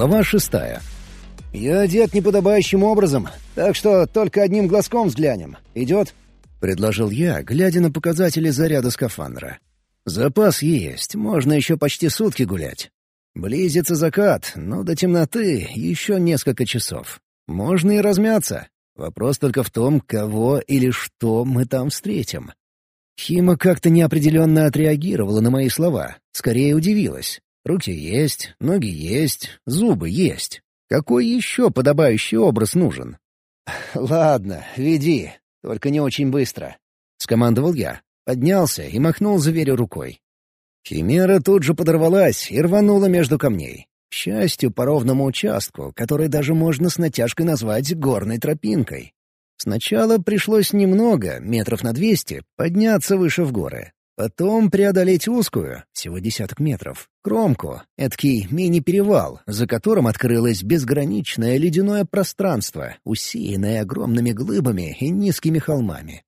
Глава шестая. «Я одет неподобающим образом, так что только одним глазком взглянем. Идет?» — предложил я, глядя на показатели заряда скафандра. «Запас есть, можно еще почти сутки гулять. Близится закат, но до темноты еще несколько часов. Можно и размяться. Вопрос только в том, кого или что мы там встретим». Хима как-то неопределенно отреагировала на мои слова, скорее удивилась. Руки есть, ноги есть, зубы есть. Какой еще подобающий образ нужен? «Ладно, веди, только не очень быстро», — скомандовал я. Поднялся и махнул зверю рукой. Химера тут же подорвалась и рванула между камней. К счастью, по ровному участку, который даже можно с натяжкой назвать горной тропинкой. Сначала пришлось немного, метров на двести, подняться выше в горы. Потом преодолеть узкую, всего десяток метров, кромку, эдакий мини-перевал, за которым открылось безграничное ледяное пространство, усеянное огромными глыбами и низкими холмами.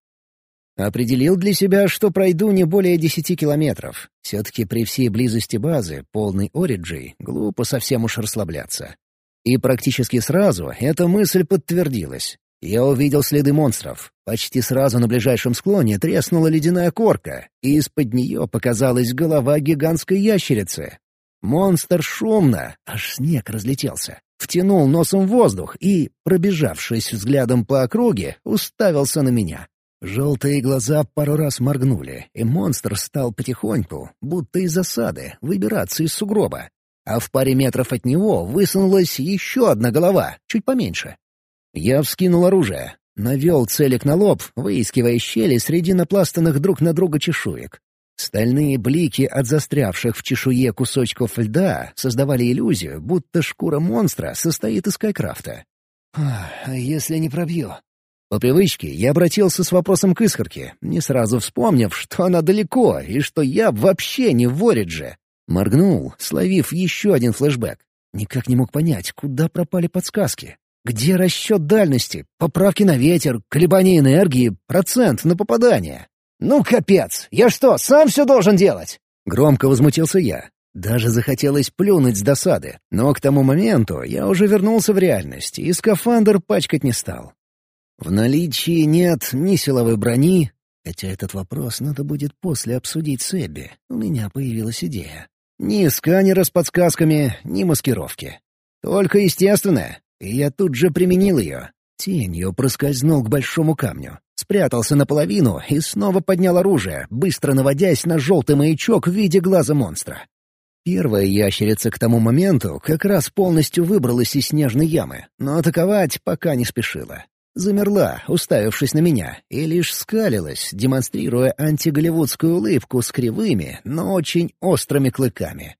Определил для себя, что пройду не более десяти километров. Все-таки при всей близости базы, полной Ориджи, глупо совсем уж расслабляться. И практически сразу эта мысль подтвердилась. Я увидел следы монстров. Почти сразу на ближайшем склоне треснула ледяная корка, и из-под нее показалась голова гигантской ящерицы. Монстр шумно, аж снег разлетелся, втянул носом воздух и, пробежавшись взглядом по округе, уставился на меня. Желтые глаза пару раз моргнули, и монстр стал потихоньку, будто из засады, выбираться из сугроба. А в паре метров от него высунулась еще одна голова, чуть поменьше. Я вскинул оружие, навел целик на лоб, выискивая щели среди напластанных друг на друга чешуек. Стальные блики от застрявших в чешуе кусочков льда создавали иллюзию, будто шкура монстра состоит из кайкрафта. «А если не пробью?» По привычке я обратился с вопросом к искорке, не сразу вспомнив, что она далеко и что я вообще не в Оридже. Моргнул, словив еще один флешбэк. Никак не мог понять, куда пропали подсказки. Где расчет дальности, поправки на ветер, колебания энергии, процент на попадание? «Ну, капец! Я что, сам все должен делать?» Громко возмутился я. Даже захотелось плюнуть с досады, но к тому моменту я уже вернулся в реальность и скафандр пачкать не стал. В наличии нет ни силовой брони, хотя этот вопрос надо будет после обсудить с Эбби. У меня появилась идея. Ни сканера с подсказками, ни маскировки. Только естественное, и я тут же применил ее. Тенью проскользнул к большому камню, спрятался наполовину и снова поднял оружие, быстро наводясь на желтый маячок в виде глаза монстра. Первая ящерица к тому моменту как раз полностью выбралась из снежной ямы, но атаковать пока не спешила. Замерла, уставившись на меня, и лишь скалилась, демонстрируя антиголливудскую улыбку с кривыми, но очень острыми клыками.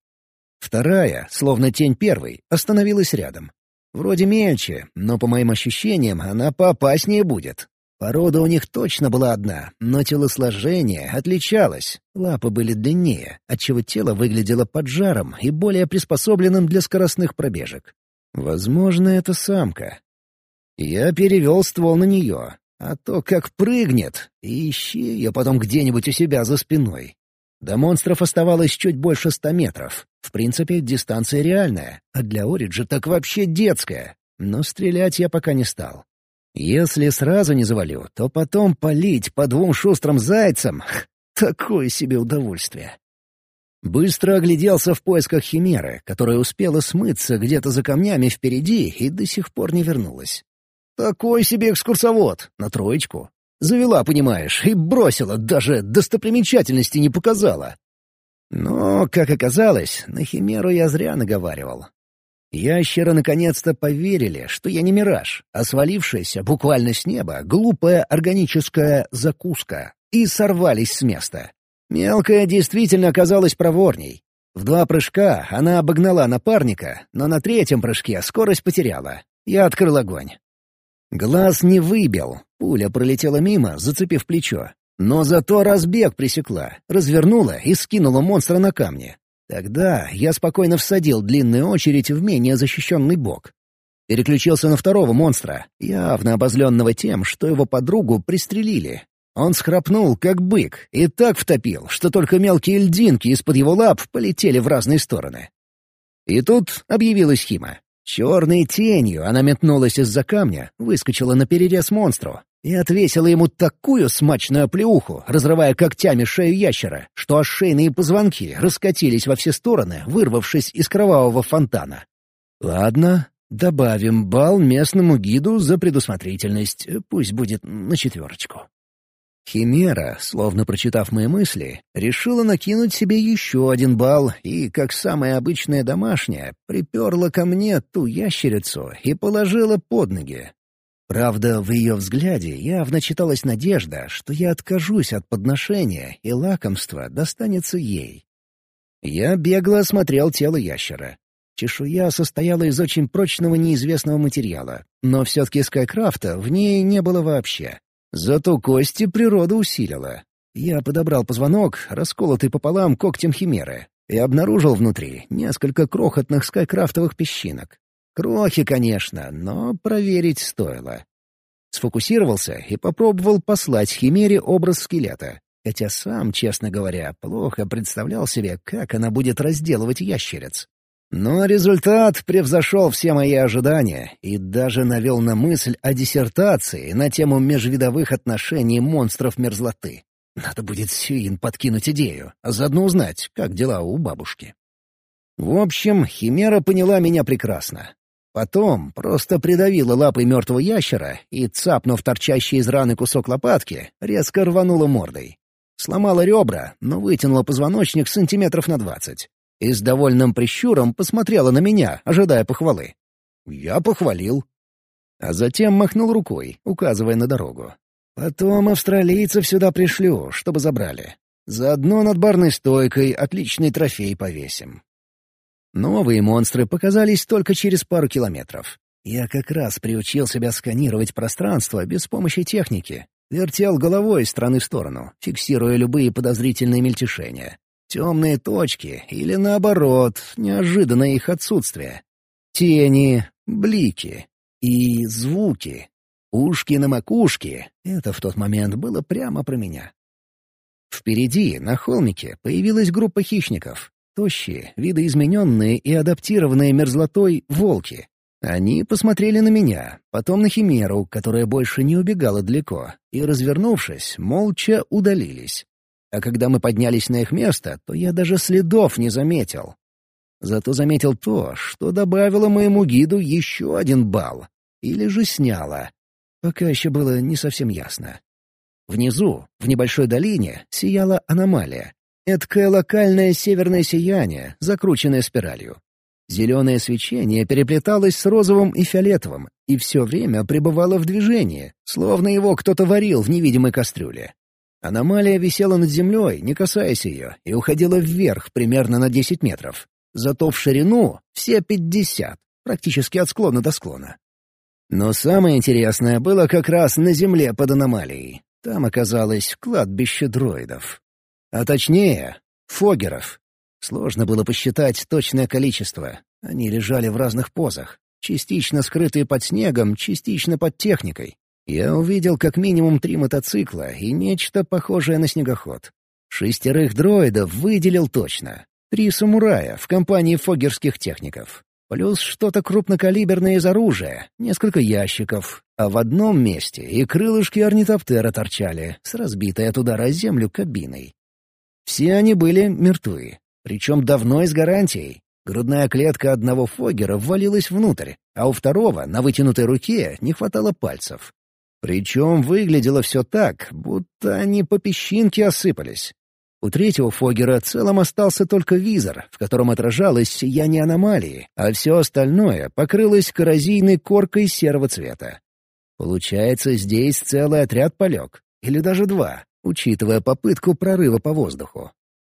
Вторая, словно тень первой, остановилась рядом, Вроде мельче, но по моим ощущениям она поопаснее будет. Порода у них точно была одна, но телосложение отличалось. Лапы были длиннее, отчего тело выглядело поджаром и более приспособленным для скоростных пробежек. Возможно, это самка. Я перевел ствол на нее, а то как прыгнет, и ищи ее потом где-нибудь у себя за спиной. До монстров оставалось чуть больше ста метров. В принципе, дистанция реальная, а для Ориджа так вообще детская. Но стрелять я пока не стал. Если сразу не завалю, то потом палить по двум шустрым зайцам — такое себе удовольствие. Быстро огляделся в поисках химеры, которая успела смыться где-то за камнями впереди и до сих пор не вернулась. Такой себе экскурсовод, на троечку. Завела, понимаешь, и бросила, даже достопримечательности не показала. Но, как оказалось, на Химеру я зря наговаривал. Ящеры наконец-то поверили, что я не мираж, а свалившаяся буквально с неба глупая органическая закуска, и сорвались с места. Мелкая действительно оказалась проворней. В два прыжка она обогнала напарника, но на третьем прыжке скорость потеряла. Я открыл огонь. Глаз не выбил, пуля пролетела мимо, зацепив плечо. Но зато разбег пресекла, развернула и скинула монстра на камни. Тогда я спокойно всадил длинную очередь в менее защищенный бок. Переключился на второго монстра, явно обозленного тем, что его подругу пристрелили. Он схрапнул, как бык, и так втопил, что только мелкие льдинки из-под его лап полетели в разные стороны. И тут объявилась Хима. Черной тенью она метнулась из-за камня, выскочила на перерез монстру и отвесила ему такую смачную оплеуху, разрывая когтями шею ящера, что аж шейные позвонки раскатились во все стороны, вырвавшись из кровавого фонтана. Ладно, добавим бал местному гиду за предусмотрительность, пусть будет на четверочку. Химера, словно прочитав мои мысли, решила накинуть себе еще один бал и, как самая обычная домашняя, приперла ко мне ту ящерицу и положила под ноги. Правда, в ее взгляде явно читалась надежда, что я откажусь от подношения, и лакомство достанется ей. Я бегло осмотрел тело ящера. Чешуя состояла из очень прочного неизвестного материала, но все-таки Скайкрафта в ней не было вообще. Зато кости природа усилила. Я подобрал позвонок, расколотый пополам когтем химеры, и обнаружил внутри несколько крохотных скайкрафтовых песчинок. Крохи, конечно, но проверить стоило. Сфокусировался и попробовал послать химере образ скелета, хотя сам, честно говоря, плохо представлял себе, как она будет разделывать ящериц. Но результат превзошел все мои ожидания и даже навел на мысль о диссертации на тему межвидовых отношений монстров мерзлоты. Надо будет Сюин подкинуть идею, а заодно узнать, как дела у бабушки. В общем, Химера поняла меня прекрасно. Потом просто придавила лапой мертвого ящера и, цапнув торчащий из раны кусок лопатки, резко рванула мордой. Сломала ребра, но вытянула позвоночник сантиметров на двадцать и с довольным прищуром посмотрела на меня, ожидая похвалы. Я похвалил. А затем махнул рукой, указывая на дорогу. Потом австралийцев сюда пришлю, чтобы забрали. Заодно над барной стойкой отличный трофей повесим. Новые монстры показались только через пару километров. Я как раз приучил себя сканировать пространство без помощи техники. Вертел головой из стороны в сторону, фиксируя любые подозрительные мельтешения. Темные точки или, наоборот, неожиданное их отсутствие. Тени, блики и звуки. Ушки на макушке — это в тот момент было прямо про меня. Впереди, на холмике, появилась группа хищников. Тощие, видоизмененные и адаптированные мерзлотой волки. Они посмотрели на меня, потом на Химеру, которая больше не убегала далеко, и, развернувшись, молча удалились. А когда мы поднялись на их место, то я даже следов не заметил. Зато заметил то, что добавило моему гиду еще один балл. Или же сняло. Пока еще было не совсем ясно. Внизу, в небольшой долине, сияла аномалия. Эдкое локальное северное сияние, закрученное спиралью. Зеленое свечение переплеталось с розовым и фиолетовым, и все время пребывало в движении, словно его кто-то варил в невидимой кастрюле. Аномалия висела над землей, не касаясь ее, и уходила вверх примерно на 10 метров. Зато в ширину все 50, практически от склона до склона. Но самое интересное было как раз на земле под аномалией. Там оказалось кладбище дроидов. А точнее, фогеров. Сложно было посчитать точное количество. Они лежали в разных позах, частично скрытые под снегом, частично под техникой. Я увидел как минимум три мотоцикла и нечто похожее на снегоход. Шестерых дроидов выделил точно. Три самурая в компании фогерских техников. Плюс что-то крупнокалиберное из оружия, несколько ящиков, а в одном месте и крылышки орнитоптера торчали, с разбитой от удара землю кабиной. Все они были мертвы, причем давно и с гарантией. Грудная клетка одного фогера ввалилась внутрь, а у второго на вытянутой руке не хватало пальцев. Причем выглядело все так, будто они по песчинке осыпались. У третьего Фогера целом остался только визор, в котором отражалось сияние аномалии, а все остальное покрылось коррозийной коркой серого цвета. Получается, здесь целый отряд полег, или даже два, учитывая попытку прорыва по воздуху.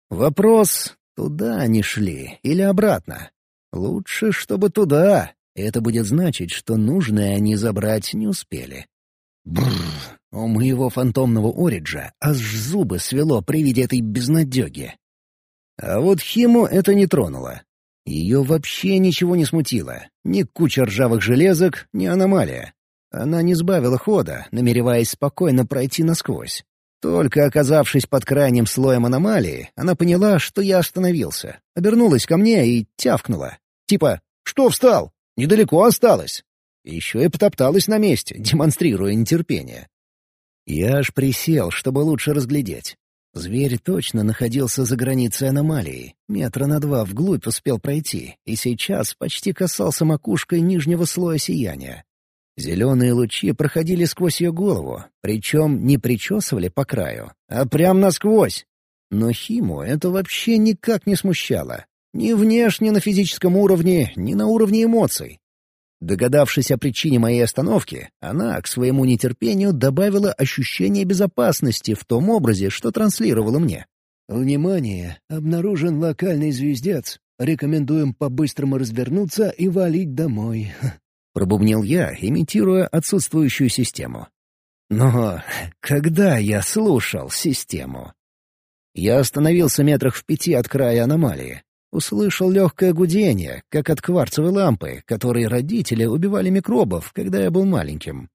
Вопрос, туда они шли или обратно? Лучше, чтобы туда. Это будет значить, что нужное они забрать не успели. Бррр, у моего фантомного Ориджа аж зубы свело при виде этой безнадеги. А вот Химу это не тронуло. Ее вообще ничего не смутило. Ни куча ржавых железок, ни аномалия. Она не сбавила хода, намереваясь спокойно пройти насквозь. Только оказавшись под крайним слоем аномалии, она поняла, что я остановился, обернулась ко мне и тявкнула. Типа «Что встал? Недалеко осталось». Еще и потопталась на месте, демонстрируя нетерпение. Я аж присел, чтобы лучше разглядеть. Зверь точно находился за границей аномалии, метра на два вглубь успел пройти, и сейчас почти касался макушкой нижнего слоя сияния. Зеленые лучи проходили сквозь ее голову, причем не причесывали по краю, а прям насквозь. Но Химу это вообще никак не смущало. Ни внешне на физическом уровне, ни на уровне эмоций. Догадавшись о причине моей остановки, она к своему нетерпению добавила ощущение безопасности в том образе, что транслировала мне. «Внимание! Обнаружен локальный звездец. Рекомендуем по-быстрому развернуться и валить домой», — пробубнил я, имитируя отсутствующую систему. Но когда я слушал систему? Я остановился метрах в пяти от края аномалии, Услышал легкое гудение, как от кварцевой лампы, которой родители убивали микробов, когда я был маленьким.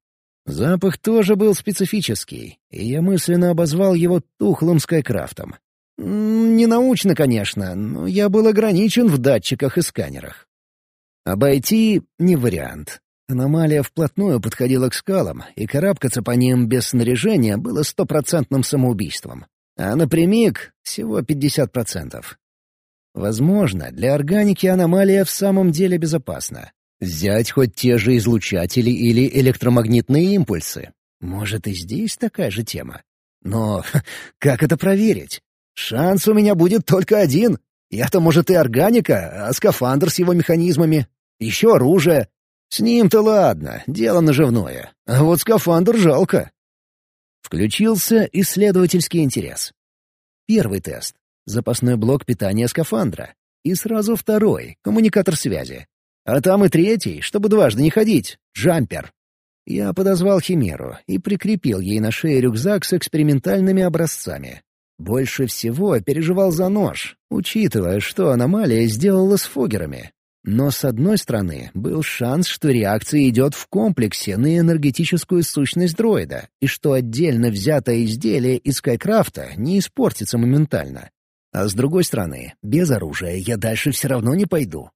Запах тоже был специфический, и я мысленно обозвал его тухлым скайкрафтом. Не научно, конечно, но я был ограничен в датчиках и сканерах. Обойти — не вариант. Аномалия вплотную подходила к скалам, и карабкаться по ним без снаряжения было стопроцентным самоубийством. А напрямик — всего пятьдесят процентов. Возможно, для органики аномалия в самом деле безопасна. Взять хоть те же излучатели или электромагнитные импульсы. Может, и здесь такая же тема. Но как это проверить? Шанс у меня будет только один. Я-то, может, и органика, а скафандр с его механизмами. Еще оружие. С ним-то ладно, дело наживное. А вот скафандр жалко. Включился исследовательский интерес. Первый тест запасной блок питания скафандра. И сразу второй — коммуникатор связи. А там и третий, чтобы дважды не ходить — джампер. Я подозвал Химеру и прикрепил ей на шее рюкзак с экспериментальными образцами. Больше всего переживал за нож, учитывая, что аномалия сделала с фогерами. Но, с одной стороны, был шанс, что реакция идет в комплексе на энергетическую сущность дроида, и что отдельно взятое изделие из Скайкрафта не испортится моментально. А с другой стороны, без оружия я дальше все равно не пойду.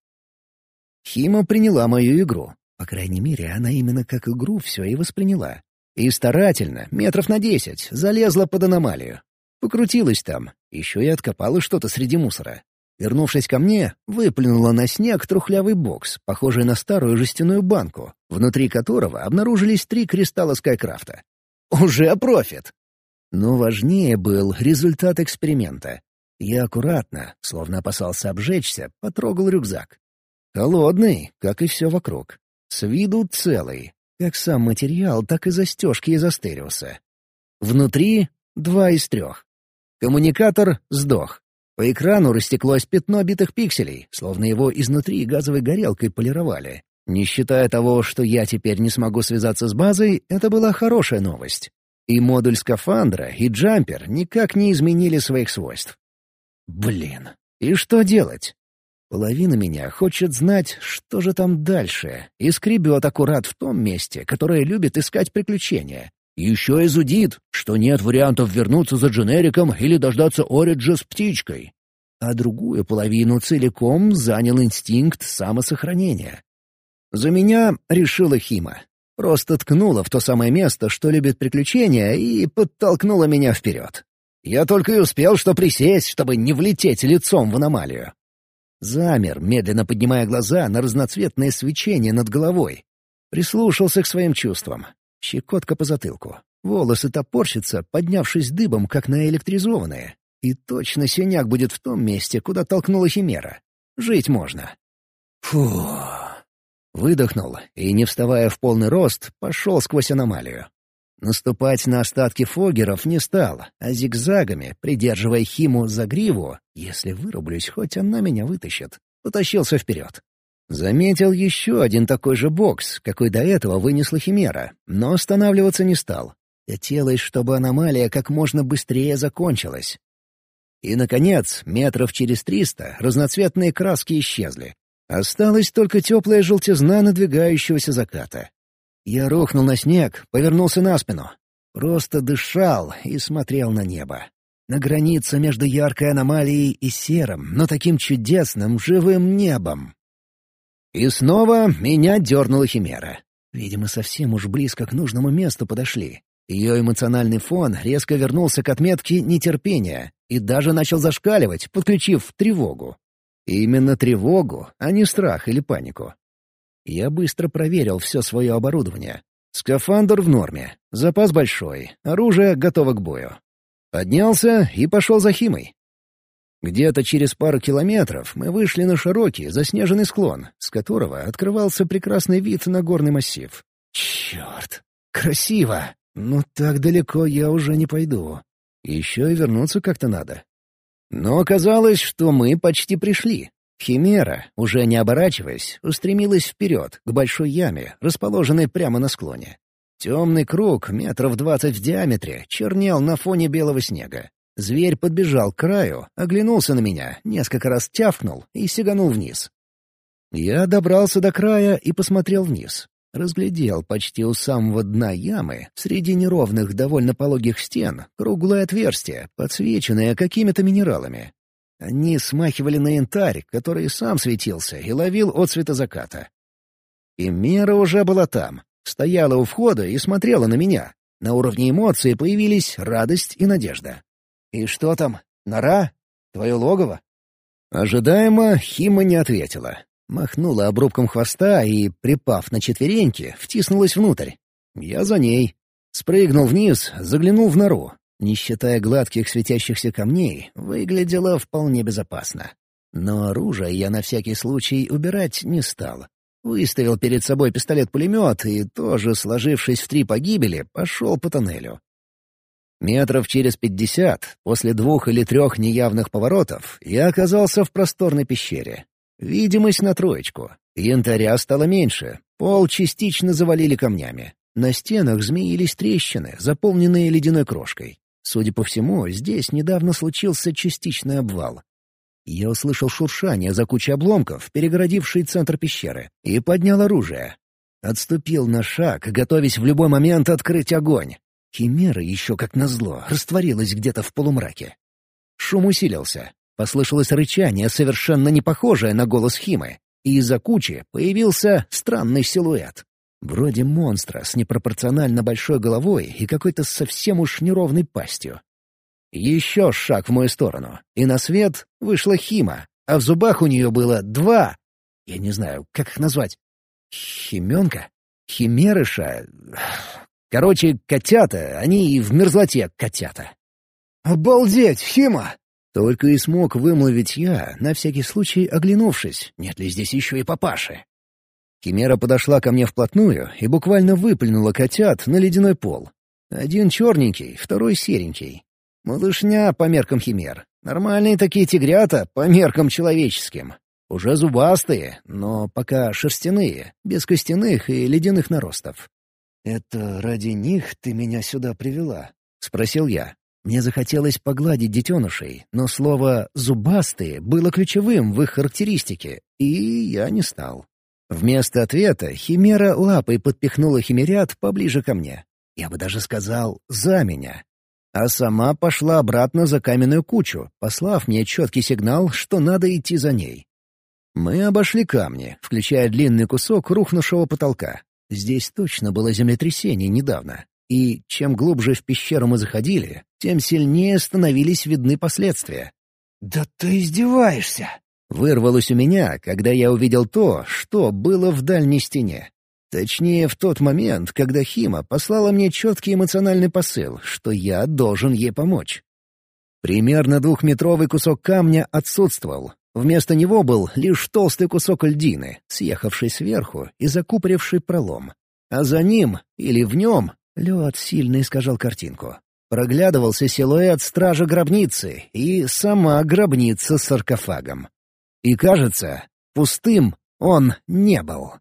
Хима приняла мою игру. По крайней мере, она именно как игру все и восприняла. И старательно, метров на десять, залезла под аномалию. Покрутилась там, еще и откопала что-то среди мусора. Вернувшись ко мне, выплюнула на снег трухлявый бокс, похожий на старую жестяную банку, внутри которого обнаружились три кристалла Скайкрафта. Уже профит! Но важнее был результат эксперимента. Я аккуратно, словно опасался обжечься, потрогал рюкзак. Холодный, как и все вокруг. С виду целый. Как сам материал, так и застежки из Астериуса. Внутри — два из трех. Коммуникатор сдох. По экрану растеклось пятно битых пикселей, словно его изнутри газовой горелкой полировали. Не считая того, что я теперь не смогу связаться с базой, это была хорошая новость. И модуль скафандра, и джампер никак не изменили своих свойств. Блин, и что делать? Половина меня хочет знать, что же там дальше, и скребет аккурат в том месте, которое любит искать приключения. Еще и зудит, что нет вариантов вернуться за дженериком или дождаться Ориджа с птичкой. А другую половину целиком занял инстинкт самосохранения. За меня решила Хима. Просто ткнула в то самое место, что любит приключения, и подтолкнула меня вперед. Я только и успел что присесть, чтобы не влететь лицом в аномалию. Замер, медленно поднимая глаза на разноцветное свечение над головой. Прислушался к своим чувствам. Щекотка по затылку. Волосы топорщатся, поднявшись дыбом, как наэлектризованные. И точно синяк будет в том месте, куда толкнула химера. Жить можно. Фу. Выдохнул и, не вставая в полный рост, пошел сквозь аномалию. Наступать на остатки фогеров не стал, а зигзагами, придерживая Химу за гриву, если вырублюсь, хоть она меня вытащит, потащился вперед. Заметил еще один такой же бокс, какой до этого вынесла Химера, но останавливаться не стал. Хотелось, чтобы аномалия как можно быстрее закончилась. И, наконец, метров через триста разноцветные краски исчезли. Осталась только теплая желтизна надвигающегося заката. Я рухнул на снег, повернулся на спину. Просто дышал и смотрел на небо. На границе между яркой аномалией и серым, но таким чудесным, живым небом. И снова меня дернула химера. Видимо, совсем уж близко к нужному месту подошли. Ее эмоциональный фон резко вернулся к отметке нетерпения и даже начал зашкаливать, подключив тревогу. именно тревогу, а не страх или панику. Я быстро проверил все свое оборудование. Скафандр в норме, запас большой, оружие готово к бою. Поднялся и пошел за Химой. Где-то через пару километров мы вышли на широкий, заснеженный склон, с которого открывался прекрасный вид на горный массив. Черт! Красиво! Но так далеко я уже не пойду. Еще и вернуться как-то надо. Но оказалось, что мы почти пришли. Химера, уже не оборачиваясь, устремилась вперед, к большой яме, расположенной прямо на склоне. Темный круг, метров двадцать в диаметре, чернел на фоне белого снега. Зверь подбежал к краю, оглянулся на меня, несколько раз тявкнул и сиганул вниз. Я добрался до края и посмотрел вниз. Разглядел почти у самого дна ямы, среди неровных, довольно пологих стен, круглое отверстие, подсвеченное какими-то минералами. Они смахивали на янтарь, который сам светился и ловил от цвета заката. И Мера уже была там, стояла у входа и смотрела на меня. На уровне эмоций появились радость и надежда. «И что там? Нора? Твое логово?» Ожидаемо Хима не ответила. Махнула обрубком хвоста и, припав на четвереньки, втиснулась внутрь. Я за ней. Спрыгнул вниз, заглянул в нору. Не считая гладких светящихся камней, выглядело вполне безопасно. Но оружие я на всякий случай убирать не стал. Выставил перед собой пистолет-пулемет и, тоже сложившись в три погибели, пошел по тоннелю. Метров через пятьдесят, после двух или трех неявных поворотов, я оказался в просторной пещере. Видимость на троечку. Янтаря стало меньше, пол частично завалили камнями. На стенах змеились трещины, заполненные ледяной крошкой. Судя по всему, здесь недавно случился частичный обвал. Я услышал шуршание за кучей обломков, перегородившей центр пещеры, и поднял оружие. Отступил на шаг, готовясь в любой момент открыть огонь. Химера еще как назло растворилась где-то в полумраке. Шум усилился. Послышалось рычание, совершенно не похожее на голос Химы, и из-за кучи появился странный силуэт. Вроде монстра с непропорционально большой головой и какой-то совсем уж неровной пастью. Еще шаг в мою сторону, и на свет вышла Хима, а в зубах у нее было два... Я не знаю, как их назвать. Хименка? Химерыша? Короче, котята, они и в мерзлоте котята. «Обалдеть, Хима!» Только и смог вымолвить я, на всякий случай оглянувшись, нет ли здесь еще и папаши. Химера подошла ко мне вплотную и буквально выплюнула котят на ледяной пол. Один черненький, второй серенький. Малышня по меркам химер. Нормальные такие тигрята по меркам человеческим. Уже зубастые, но пока шерстяные, без костяных и ледяных наростов. «Это ради них ты меня сюда привела?» — спросил я. Мне захотелось погладить детенышей, но слово «зубастые» было ключевым в их характеристике, и я не стал. Вместо ответа Химера лапой подпихнула химерят поближе ко мне. Я бы даже сказал «за меня». А сама пошла обратно за каменную кучу, послав мне четкий сигнал, что надо идти за ней. Мы обошли камни, включая длинный кусок рухнувшего потолка. Здесь точно было землетрясение недавно. И чем глубже в пещеру мы заходили, тем сильнее становились видны последствия. «Да ты издеваешься!» Вырвалось у меня, когда я увидел то, что было в дальней стене. Точнее, в тот момент, когда Хима послала мне четкий эмоциональный посыл, что я должен ей помочь. Примерно двухметровый кусок камня отсутствовал, Вместо него был лишь толстый кусок льдины, съехавший сверху и закупоривший пролом. А за ним, или в нем, лед сильно искажал картинку. Проглядывался силуэт стража гробницы и сама гробница с саркофагом. И, кажется, пустым он не был.